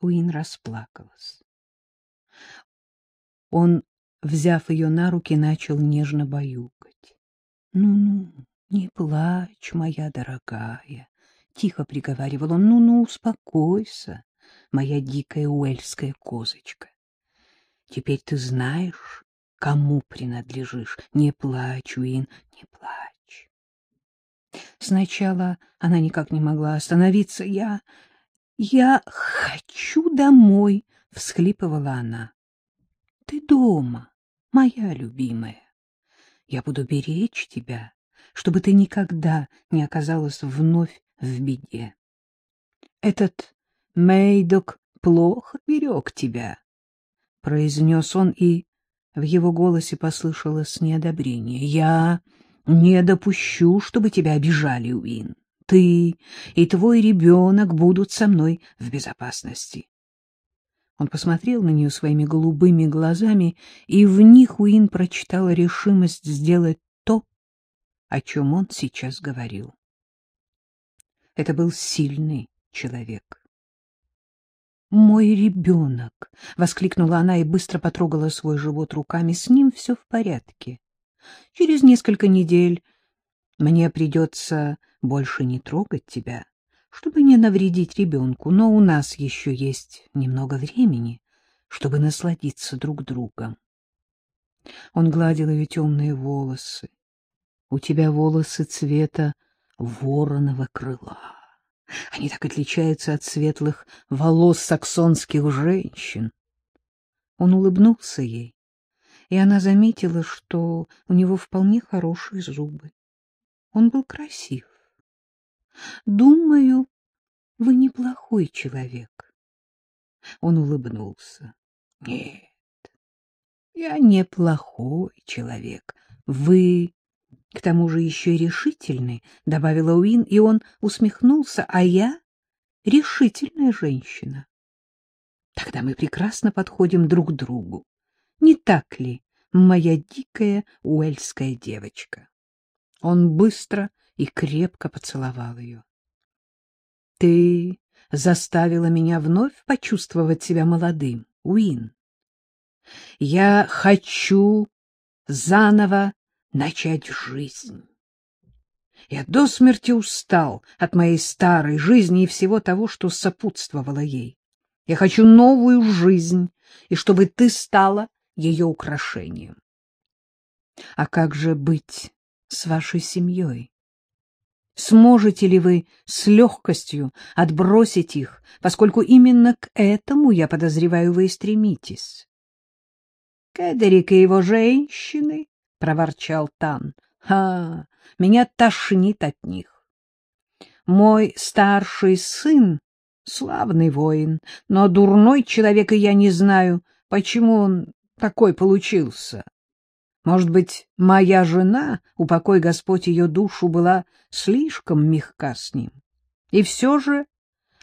Уин расплакалась. Он, взяв ее на руки, начал нежно баюкать. «Ну — Ну-ну, не плачь, моя дорогая, — тихо приговаривал он. Ну — Ну-ну, успокойся, моя дикая уэльская козочка. Теперь ты знаешь, кому принадлежишь. Не плачь, Уин, не плачь. Сначала она никак не могла остановиться. Я... я хочу домой, — всхлипывала она. Ты дома, моя любимая. Я буду беречь тебя, чтобы ты никогда не оказалась вновь в беде. Этот Мейдок плохо берег тебя, — произнес он, и в его голосе послышалось неодобрение. — Я не допущу, чтобы тебя обижали, Уин. Ты и твой ребенок будут со мной в безопасности. Он посмотрел на нее своими голубыми глазами, и в них Уин прочитала решимость сделать то, о чем он сейчас говорил. Это был сильный человек. «Мой ребенок!» — воскликнула она и быстро потрогала свой живот руками. «С ним все в порядке. Через несколько недель мне придется больше не трогать тебя, чтобы не навредить ребенку, но у нас еще есть немного времени, чтобы насладиться друг другом». Он гладил ее темные волосы. «У тебя волосы цвета вороного крыла». Они так отличаются от светлых волос саксонских женщин. Он улыбнулся ей, и она заметила, что у него вполне хорошие зубы. Он был красив. Думаю, вы неплохой человек. Он улыбнулся. Нет, я неплохой человек. Вы к тому же еще решительный, — добавила Уин, и он усмехнулся, — а я решительная женщина. Тогда мы прекрасно подходим друг к другу. Не так ли, моя дикая уэльская девочка? Он быстро и крепко поцеловал ее. — Ты заставила меня вновь почувствовать себя молодым, Уин. Я хочу заново начать жизнь. Я до смерти устал от моей старой жизни и всего того, что сопутствовало ей. Я хочу новую жизнь, и чтобы ты стала ее украшением. А как же быть с вашей семьей? Сможете ли вы с легкостью отбросить их, поскольку именно к этому, я подозреваю, вы и стремитесь? Кедерик и его женщины — проворчал Тан. — Ха! Меня тошнит от них. Мой старший сын — славный воин, но дурной человек, и я не знаю, почему он такой получился. Может быть, моя жена, упокой Господь ее душу, была слишком мягка с ним. И все же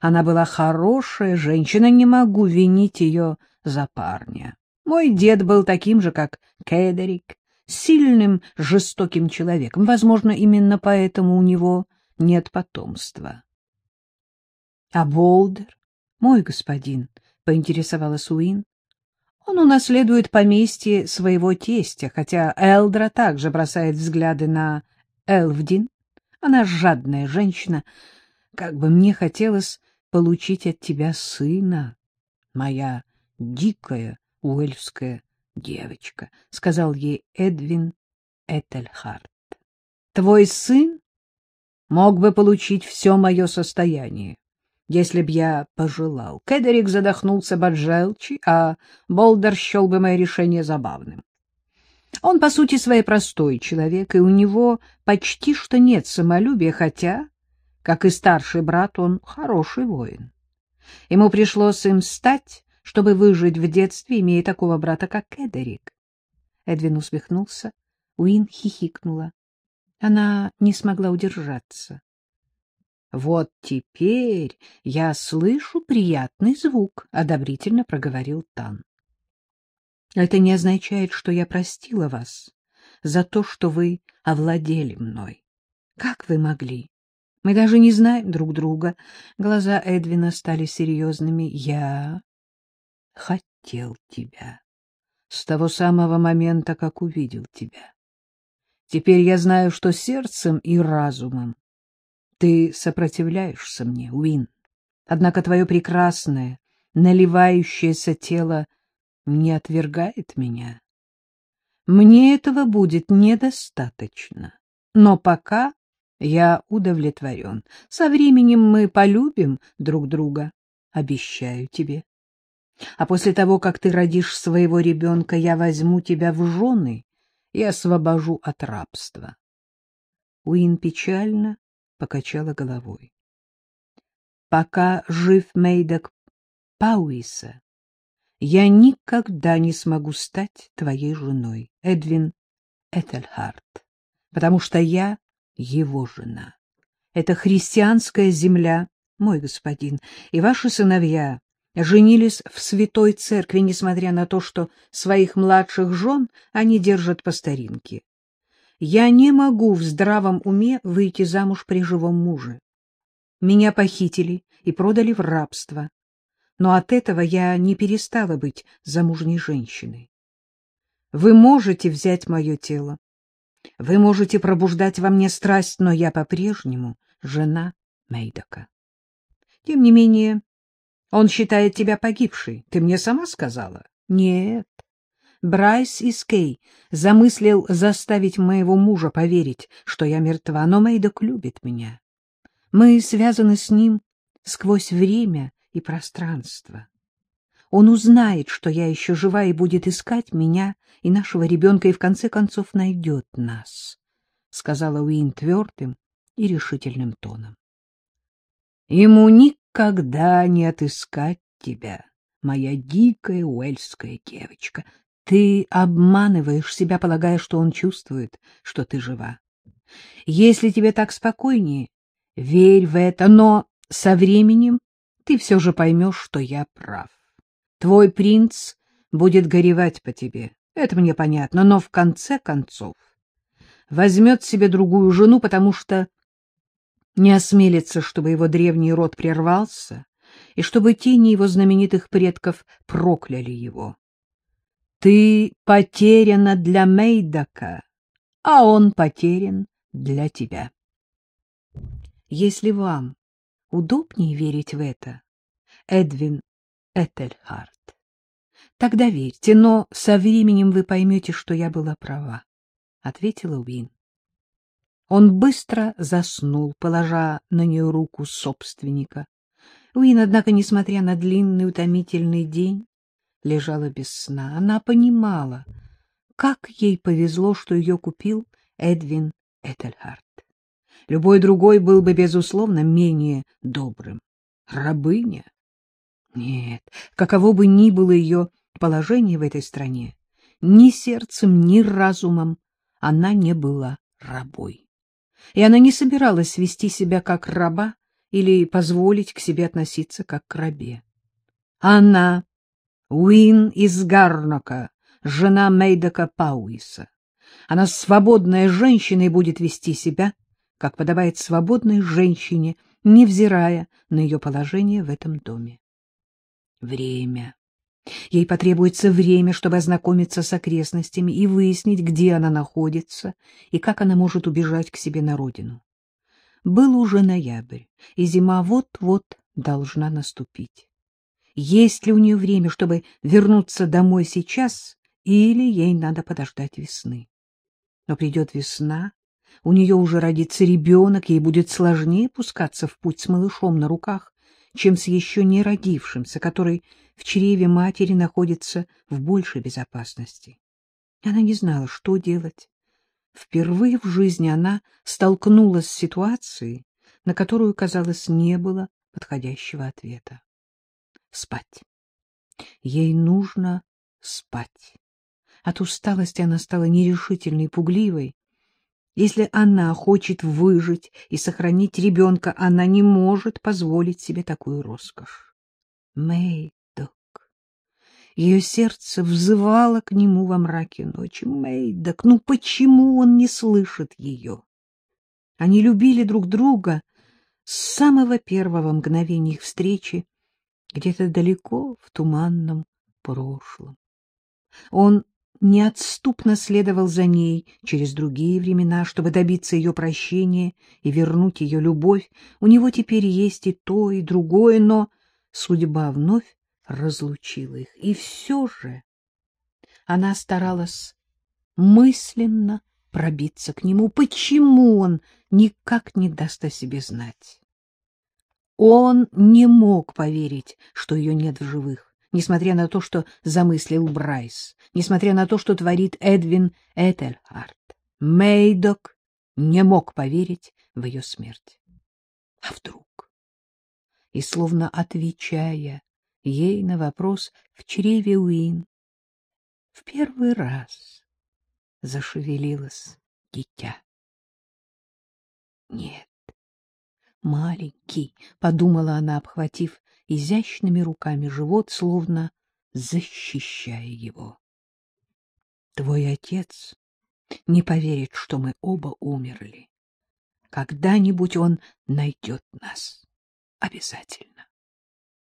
она была хорошая женщина, не могу винить ее за парня. Мой дед был таким же, как Кедерик, сильным, жестоким человеком. Возможно, именно поэтому у него нет потомства. — А Болдер, мой господин, — поинтересовалась Уин, — он унаследует поместье своего тестя, хотя Элдра также бросает взгляды на Элвдин. Она жадная женщина. Как бы мне хотелось получить от тебя сына, моя дикая уэльская девочка, — сказал ей Эдвин Этельхарт. — Твой сын мог бы получить все мое состояние, если б я пожелал. Кедерик задохнулся бы от желчи, а Болдер счел бы мое решение забавным. Он, по сути, своей простой человек, и у него почти что нет самолюбия, хотя, как и старший брат, он хороший воин. Ему пришлось им стать чтобы выжить в детстве, имея такого брата, как Эдерик. Эдвин усмехнулся, Уин хихикнула. Она не смогла удержаться. — Вот теперь я слышу приятный звук, — одобрительно проговорил Тан. — Это не означает, что я простила вас за то, что вы овладели мной. Как вы могли? Мы даже не знаем друг друга. Глаза Эдвина стали серьезными. Я хотел тебя с того самого момента, как увидел тебя. Теперь я знаю, что сердцем и разумом ты сопротивляешься мне, Уин. Однако твое прекрасное, наливающееся тело не отвергает меня. Мне этого будет недостаточно. Но пока я удовлетворен. Со временем мы полюбим друг друга, обещаю тебе. А после того, как ты родишь своего ребенка, я возьму тебя в жены и освобожу от рабства. Уин печально покачала головой. Пока жив Мейдок Пауиса, я никогда не смогу стать твоей женой, Эдвин Этельхарт, потому что я его жена. Это христианская земля, мой господин, и ваши сыновья женились в святой церкви, несмотря на то, что своих младших жен они держат по старинке. Я не могу в здравом уме выйти замуж при живом муже. Меня похитили и продали в рабство, но от этого я не перестала быть замужней женщиной. Вы можете взять мое тело, вы можете пробуждать во мне страсть, но я по-прежнему жена Мейдока. Тем не менее, он считает тебя погибшей. Ты мне сама сказала? Нет. Брайс Искей замыслил заставить моего мужа поверить, что я мертва, но Мейдок любит меня. Мы связаны с ним сквозь время и пространство. Он узнает, что я еще жива, и будет искать меня и нашего ребенка, и в конце концов найдет нас, — сказала Уин твердым и решительным тоном. Ему никогда не отыскать тебя, моя дикая уэльская девочка. Ты обманываешь себя, полагая, что он чувствует, что ты жива. Если тебе так спокойнее, верь в это, но со временем ты все же поймешь, что я прав. Твой принц будет горевать по тебе, это мне понятно, но в конце концов возьмет себе другую жену, потому что не осмелится, чтобы его древний род прервался, и чтобы тени его знаменитых предков прокляли его. Ты потеряна для Мейдака, а он потерян для тебя. Если вам удобнее верить в это, Эдвин Этельхарт. Тогда верьте, но со временем вы поймете, что я была права, — ответила Уин. Он быстро заснул, положа на нее руку собственника. Уин, однако, несмотря на длинный утомительный день, лежала без сна. Она понимала, как ей повезло, что ее купил Эдвин Этельхарт. Любой другой был бы, безусловно, менее добрым. Рабыня нет, каково бы ни было ее положение в этой стране, ни сердцем, ни разумом она не была рабой. И она не собиралась вести себя как раба или позволить к себе относиться как к рабе. Она, Уин из Гарнока, жена Мейдока Пауиса. Она свободная женщина и будет вести себя, как подобает свободной женщине, невзирая на ее положение в этом доме. Время. Ей потребуется время, чтобы ознакомиться с окрестностями и выяснить, где она находится и как она может убежать к себе на родину. Был уже ноябрь, и зима вот-вот должна наступить. Есть ли у нее время, чтобы вернуться домой сейчас, или ей надо подождать весны? Но придет весна, у нее уже родится ребенок, ей будет сложнее пускаться в путь с малышом на руках, чем с еще не родившимся, который в чреве матери находится в большей безопасности. Она не знала, что делать. Впервые в жизни она столкнулась с ситуацией, на которую, казалось, не было подходящего ответа. Спать. Ей нужно спать. От усталости она стала нерешительной, пугливой. Если она хочет выжить и сохранить ребенка, она не может позволить себе такую роскошь. Мэйдок. Ее сердце взывало к нему во мраке ночи. Мэйдок, ну почему он не слышит ее? Они любили друг друга с самого первого мгновения их встречи где-то далеко в туманном прошлом. Он неотступно следовал за ней через другие времена, чтобы добиться ее прощения и вернуть ее любовь. У него теперь есть и то, и другое, но судьба вновь разлучила их. И все же она старалась мысленно пробиться к нему. Почему он никак не даст о себе знать? Он не мог поверить, что ее нет в живых, несмотря на то, что замыслил Брайс, несмотря на то, что творит Эдвин Этельхарт. Мейдок не мог поверить в ее смерть. А вдруг? И, словно отвечая ей на вопрос в чреве Уин, в первый раз зашевелилось дитя. Нет, маленький, — подумала она, обхватив изящными руками живот, словно защищая его. Твой отец не поверит, что мы оба умерли. Когда-нибудь он найдет нас. Обязательно.